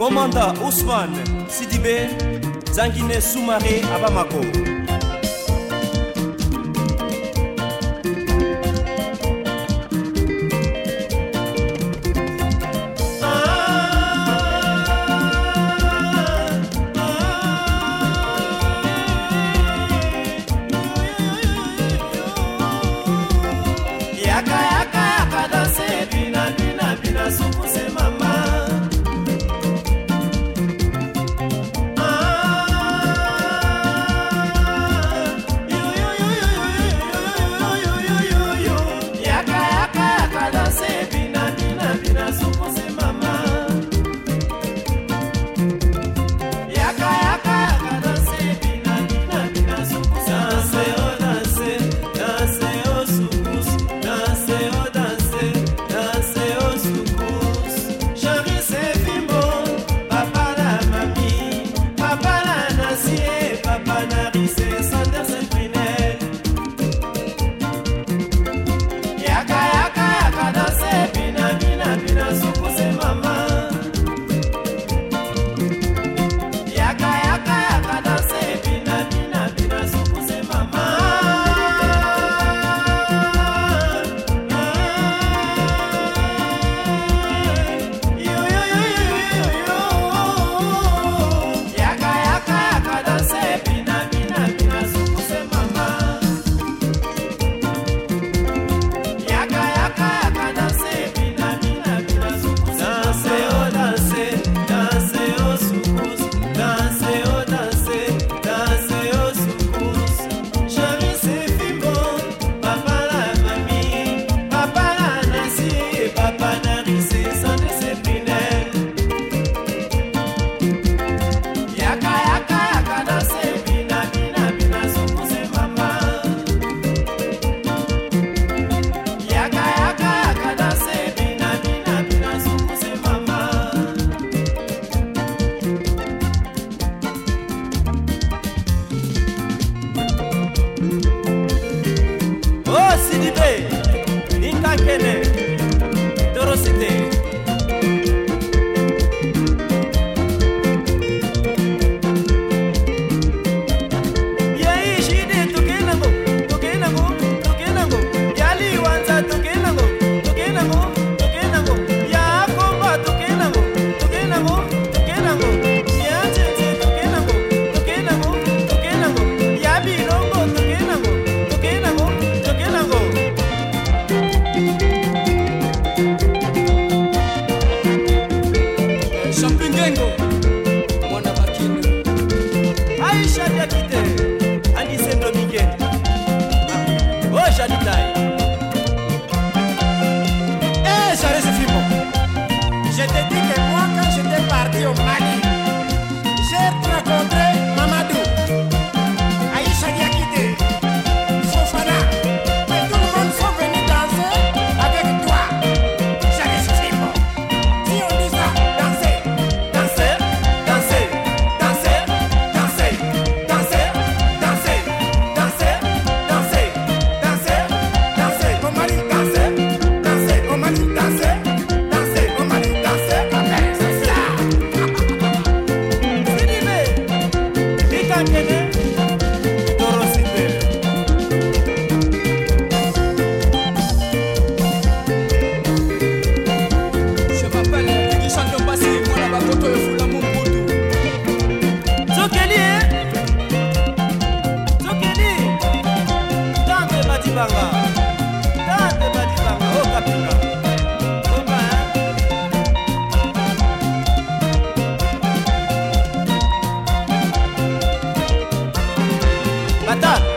komanda usman sidibe zangine sumare a bamako Yaka yaka yaka danse bina bina bina suku sidide itakene shall die. Ata!